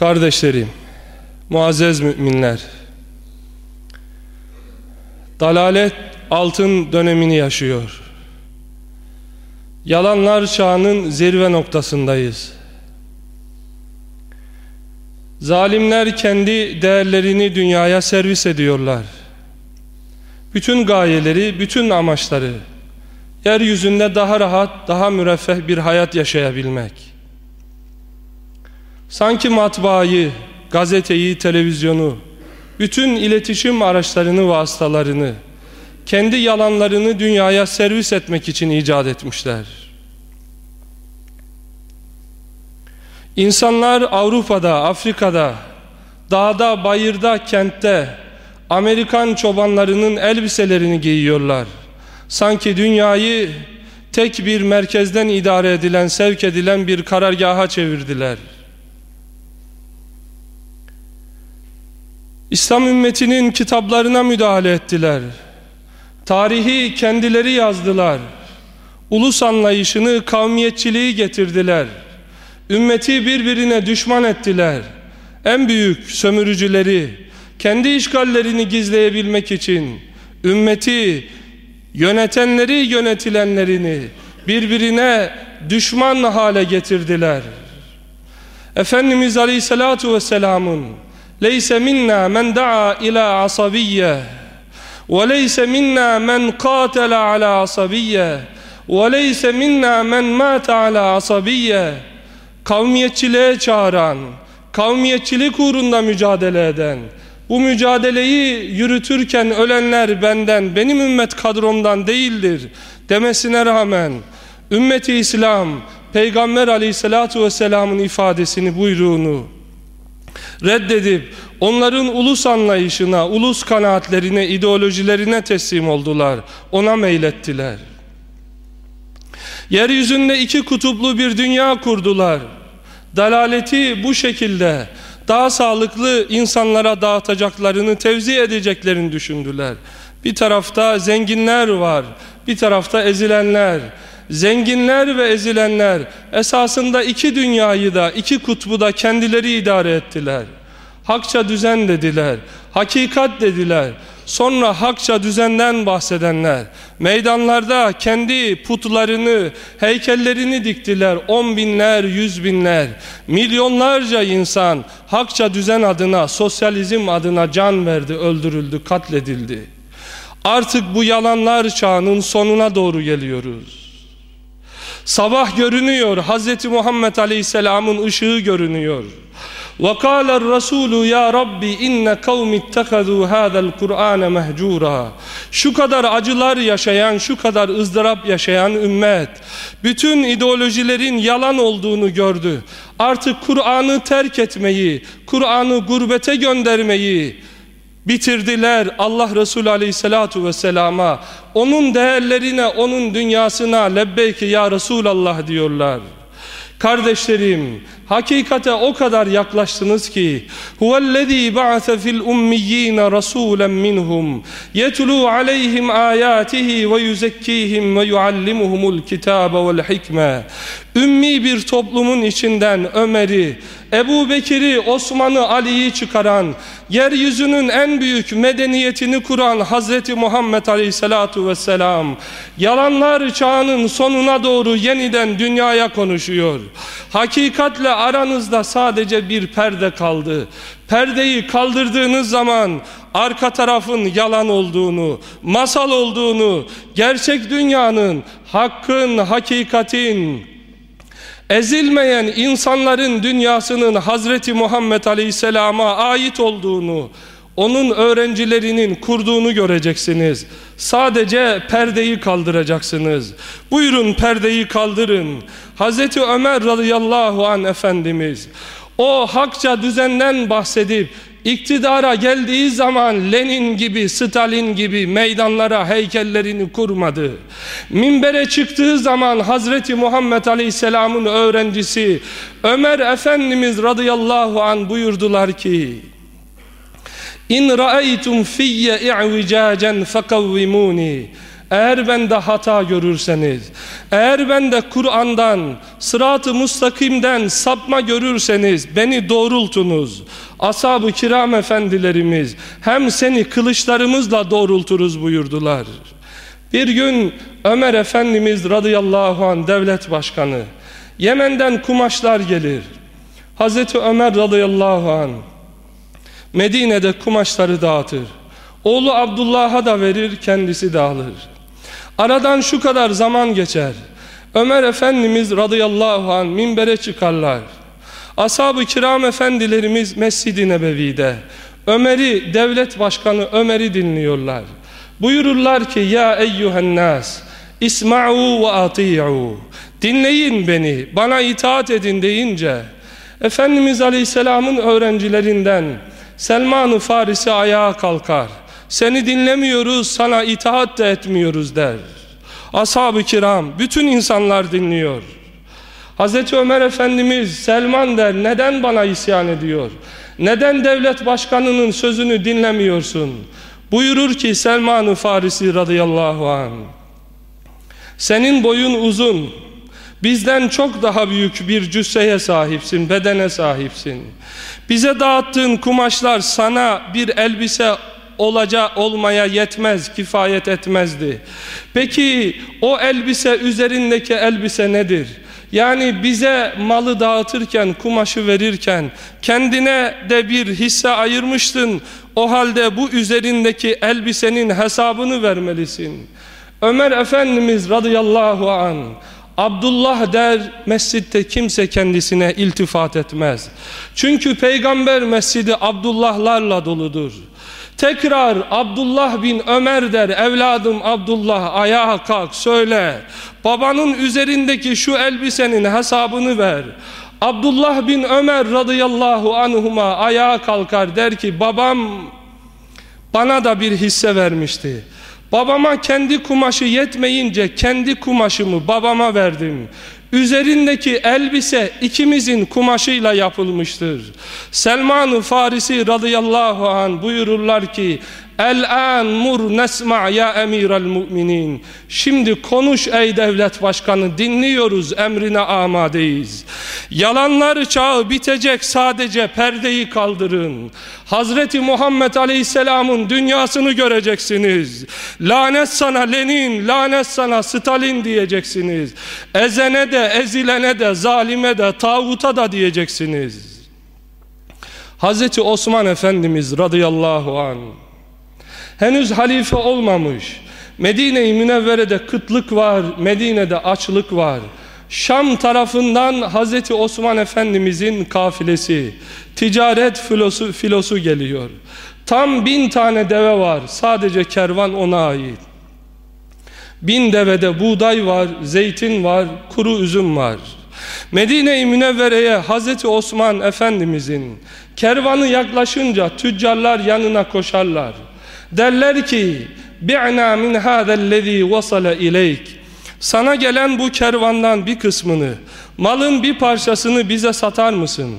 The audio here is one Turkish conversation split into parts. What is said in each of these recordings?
Kardeşlerim, muazzez müminler, dalalet altın dönemini yaşıyor. Yalanlar çağının zirve noktasındayız. Zalimler kendi değerlerini dünyaya servis ediyorlar. Bütün gayeleri, bütün amaçları yeryüzünde daha rahat, daha müreffeh bir hayat yaşayabilmek. Sanki matbaayı, gazeteyi, televizyonu, bütün iletişim araçlarını, vasıtalarını, kendi yalanlarını dünyaya servis etmek için icat etmişler. İnsanlar Avrupa'da, Afrika'da, dağda, bayırda, kentte Amerikan çobanlarının elbiselerini giyiyorlar. Sanki dünyayı tek bir merkezden idare edilen, sevk edilen bir karargaha çevirdiler. İslam ümmetinin kitaplarına müdahale ettiler. Tarihi kendileri yazdılar. Ulus anlayışını, kavmiyetçiliği getirdiler. Ümmeti birbirine düşman ettiler. En büyük sömürücüleri, kendi işgallerini gizleyebilmek için ümmeti, yönetenleri, yönetilenlerini birbirine düşman hale getirdiler. Efendimiz Aleyhisselatu Vesselam'ın ليس منا من دعا إلى عصبية وليس منا من قاتل على عصبية وليس منا من مات على عصبية kavmiyetçiliğe çağıran, kavmiyetçilik uğrunda mücadele eden, bu mücadeleyi yürütürken ölenler benden, benim ümmet kadromdan değildir demesine rağmen, ümmeti İslam, Peygamber aleyhissalatu vesselamın ifadesini, buyruğunu, reddedip onların ulus anlayışına, ulus kanaatlerine, ideolojilerine teslim oldular. Ona meylettiler. Yeryüzünde iki kutuplu bir dünya kurdular. Dalaleti bu şekilde daha sağlıklı insanlara dağıtacaklarını, tevzi edeceklerini düşündüler. Bir tarafta zenginler var, bir tarafta ezilenler. Zenginler ve ezilenler esasında iki dünyayı da, iki kutbu da kendileri idare ettiler. Hakça düzen dediler, hakikat dediler. Sonra hakça düzenden bahsedenler meydanlarda kendi putlarını, heykellerini diktiler. On binler, yüz binler, milyonlarca insan hakça düzen adına, sosyalizm adına can verdi, öldürüldü, katledildi. Artık bu yalanlar çağının sonuna doğru geliyoruz. Sabah görünüyor. Hz. Muhammed Aleyhisselam'ın ışığı görünüyor. وقال الرسول يا ربي إن قوم اتخذوا هذا القرآن مهجورا Şu kadar acılar yaşayan, şu kadar ızdırap yaşayan ümmet bütün ideolojilerin yalan olduğunu gördü. Artık Kur'an'ı terk etmeyi, Kur'an'ı gurbete göndermeyi bitirdiler Allah Resulü aleyhissalatu vesselama. Onun değerlerine onun dünyasına lebbeyki ya Resulallah diyorlar. Kardeşlerim hakikate o kadar yaklaştınız ki huvellezî ba'ase fil ummiyyin rasulen minhum yetlu aleyhim ayatihi ve yuzekkihim ve yuallimuhumul kitabe vel hikme. Ümmi bir toplumun içinden Ömer'i Ebu Bekir'i, Osman'ı, Ali'yi çıkaran, yeryüzünün en büyük medeniyetini kuran Hazreti Muhammed Aleyhisselatu Vesselam, yalanlar çağının sonuna doğru yeniden dünyaya konuşuyor. Hakikatle aranızda sadece bir perde kaldı. Perdeyi kaldırdığınız zaman arka tarafın yalan olduğunu, masal olduğunu, gerçek dünyanın, hakkın, hakikatin, ezilmeyen insanların dünyasının Hazreti Muhammed Aleyhisselam'a ait olduğunu, onun öğrencilerinin kurduğunu göreceksiniz. Sadece perdeyi kaldıracaksınız. Buyurun perdeyi kaldırın. Hazreti Ömer radıyallahu an Efendimiz o hakça düzenden bahsedip iktidara geldiği zaman Lenin gibi, Stalin gibi meydanlara heykellerini kurmadı. Minbere çıktığı zaman Hazreti Muhammed Aleyhisselam'ın öğrencisi Ömer Efendimiz radıyallahu an buyurdular ki İn ra'aytum fiyye i'vicacen fekavvimuni eğer bende hata görürseniz, eğer bende Kur'an'dan, sırat-ı mustakimden sapma görürseniz beni doğrultunuz. Ashab-ı kiram efendilerimiz hem seni kılıçlarımızla doğrulturuz buyurdular. Bir gün Ömer Efendimiz radıyallahu an devlet başkanı Yemen'den kumaşlar gelir. Hazreti Ömer radıyallahu an Medine'de kumaşları dağıtır. Oğlu Abdullah'a da verir kendisi de alır. Aradan şu kadar zaman geçer. Ömer Efendimiz radıyallahu an minbere çıkarlar. Ashab-ı kiram efendilerimiz Mescid-i Nebevi'de. Ömer'i, devlet başkanı Ömer'i dinliyorlar. Buyururlar ki ya eyyühen nas isma'u ve ati'u dinleyin beni bana itaat edin deyince Efendimiz Aleyhisselam'ın öğrencilerinden Selman-ı Farisi ayağa kalkar. Seni dinlemiyoruz, sana itaat de etmiyoruz der. Ashab-ı kiram, bütün insanlar dinliyor. Hazreti Ömer Efendimiz Selman der, neden bana isyan ediyor? Neden devlet başkanının sözünü dinlemiyorsun? Buyurur ki Selman-ı Farisi radıyallahu anh. Senin boyun uzun, bizden çok daha büyük bir cüsseye sahipsin, bedene sahipsin. Bize dağıttığın kumaşlar sana bir elbise olaca olmaya yetmez, kifayet etmezdi. Peki o elbise üzerindeki elbise nedir? Yani bize malı dağıtırken, kumaşı verirken kendine de bir hisse ayırmıştın. O halde bu üzerindeki elbisenin hesabını vermelisin. Ömer Efendimiz radıyallahu an Abdullah der mescitte kimse kendisine iltifat etmez. Çünkü peygamber mescidi Abdullahlarla doludur. Tekrar Abdullah bin Ömer der evladım Abdullah ayağa kalk söyle babanın üzerindeki şu elbisenin hesabını ver. Abdullah bin Ömer radıyallahu anhuma ayağa kalkar der ki babam bana da bir hisse vermişti. Babama kendi kumaşı yetmeyince kendi kumaşımı babama verdim. Üzerindeki elbise ikimizin kumaşıyla yapılmıştır. Selman-ı Farisi radıyallahu an buyururlar ki El-an mur nesma ya emiral müminin. Şimdi konuş ey devlet başkanı dinliyoruz emrine amadeyiz. Yalanlar çağı bitecek sadece perdeyi kaldırın. Hazreti Muhammed Aleyhisselam'ın dünyasını göreceksiniz. Lanet sana Lenin, lanet sana Stalin diyeceksiniz. Ezene de, ezilene de, zalime de, tağuta da diyeceksiniz. Hazreti Osman Efendimiz radıyallahu anh henüz halife olmamış. Medine-i Münevvere'de kıtlık var, Medine'de açlık var. Şam tarafından Hazreti Osman Efendimizin kafilesi, ticaret filosu, filosu geliyor. Tam bin tane deve var, sadece kervan ona ait. Bin devede buğday var, zeytin var, kuru üzüm var. Medine-i Münevvere'ye Hazreti Osman Efendimizin kervanı yaklaşınca tüccarlar yanına koşarlar. Derler ki bi'na min hâzellezî vasale ileyk sana gelen bu kervandan bir kısmını malın bir parçasını bize satar mısın?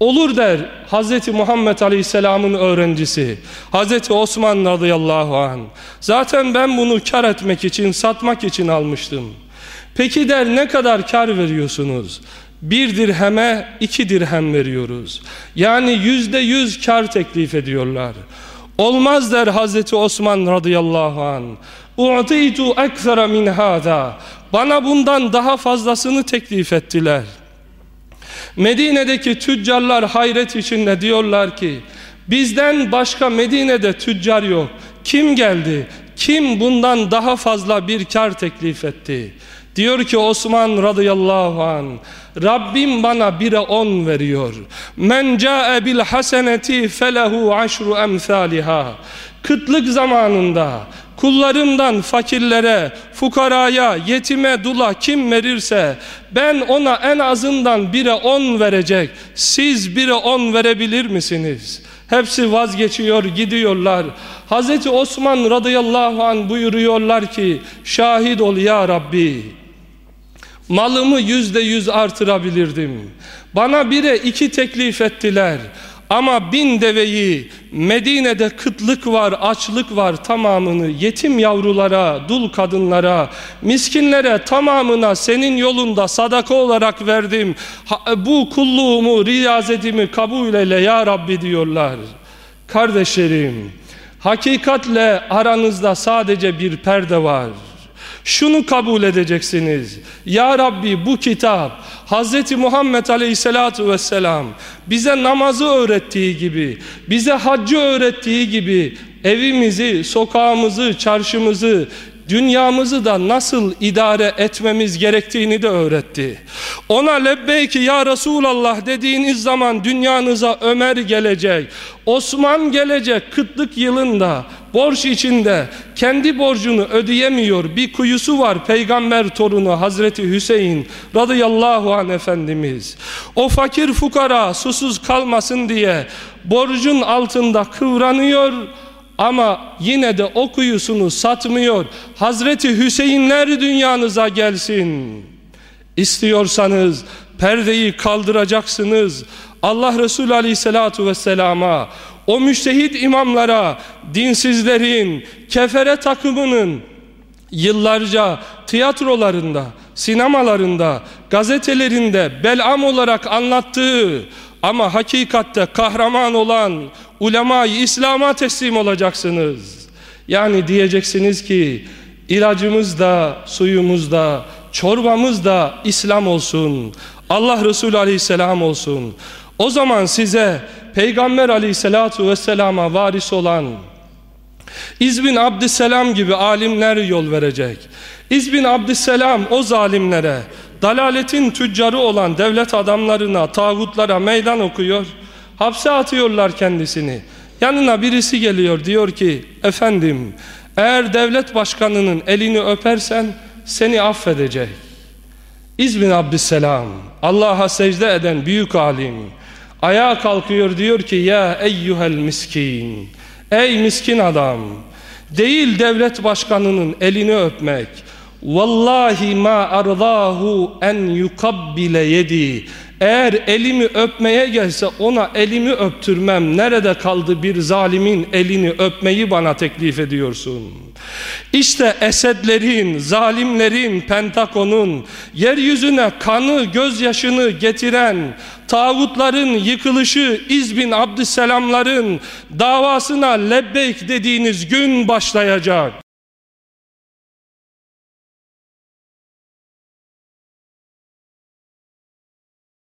Olur der Hz. Muhammed Aleyhisselam'ın öğrencisi Hz. Osman radıyallahu anh zaten ben bunu kar etmek için satmak için almıştım peki der ne kadar kar veriyorsunuz bir dirheme iki dirhem veriyoruz yani yüzde yüz kar teklif ediyorlar Olmaz der Hazreti Osman radıyallahu an. U'titu ekfere min hada. Bana bundan daha fazlasını teklif ettiler. Medine'deki tüccarlar hayret içinde diyorlar ki bizden başka Medine'de tüccar yok. Kim geldi? Kim bundan daha fazla bir kar teklif etti? Diyor ki Osman radıyallahu an Rabbim bana bire on veriyor. Men ca'e bil haseneti felehu aşru emsaliha. Kıtlık zamanında kullarımdan fakirlere, fukaraya, yetime, dula kim verirse ben ona en azından bire on verecek. Siz bire on verebilir misiniz? Hepsi vazgeçiyor gidiyorlar. Hazreti Osman radıyallahu an buyuruyorlar ki şahit ol ya Rabbi. Malımı yüzde yüz artırabilirdim. Bana bire iki teklif ettiler. Ama bin deveyi Medine'de kıtlık var, açlık var tamamını yetim yavrulara, dul kadınlara, miskinlere tamamına senin yolunda sadaka olarak verdim. Bu kulluğumu, riyazetimi kabul eyle ya Rabbi diyorlar. Kardeşlerim, hakikatle aranızda sadece bir perde var. Şunu kabul edeceksiniz. Ya Rabbi bu kitap Hz. Muhammed Aleyhisselatü Vesselam bize namazı öğrettiği gibi, bize haccı öğrettiği gibi evimizi, sokağımızı, çarşımızı, dünyamızı da nasıl idare etmemiz gerektiğini de öğretti. Ona lebbeyki ya Resulallah dediğiniz zaman dünyanıza Ömer gelecek, Osman gelecek kıtlık yılında, borç içinde kendi borcunu ödeyemiyor. Bir kuyusu var peygamber torunu Hazreti Hüseyin radıyallahu anh Efendimiz. O fakir fukara susuz kalmasın diye borcun altında kıvranıyor ama yine de o kuyusunu satmıyor. Hazreti Hüseyinler dünyanıza gelsin. İstiyorsanız perdeyi kaldıracaksınız. Allah Resulü Aleyhisselatü Vesselam'a, o müştehit imamlara, dinsizlerin, kefere takımının yıllarca tiyatrolarında, sinemalarında, gazetelerinde belam olarak anlattığı ama hakikatte kahraman olan ulemayı İslam'a teslim olacaksınız. Yani diyeceksiniz ki ilacımız da, suyumuz da, çorbamız da İslam olsun. Allah Resulü Aleyhisselam olsun. O zaman size Peygamber Aleyhisselatu Vesselam'a varis olan İzbin Abdüsselam gibi alimler yol verecek. İzbin Abdüsselam o zalimlere, dalaletin tüccarı olan devlet adamlarına, tağutlara meydan okuyor. Hapse atıyorlar kendisini. Yanına birisi geliyor diyor ki efendim eğer devlet başkanının elini öpersen seni affedecek. İzbin Abdüsselam Allah'a secde eden büyük alim ayağa kalkıyor diyor ki ya eyyuhel miskin ey miskin adam değil devlet başkanının elini öpmek vallahi ma ardahu en yukabbile yedi eğer elimi öpmeye gelse ona elimi öptürmem. Nerede kaldı bir zalimin elini öpmeyi bana teklif ediyorsun. İşte Esedlerin, zalimlerin, Pentagon'un yeryüzüne kanı, gözyaşını getiren tağutların yıkılışı İzbin Abdüsselamların davasına lebbeyk dediğiniz gün başlayacak.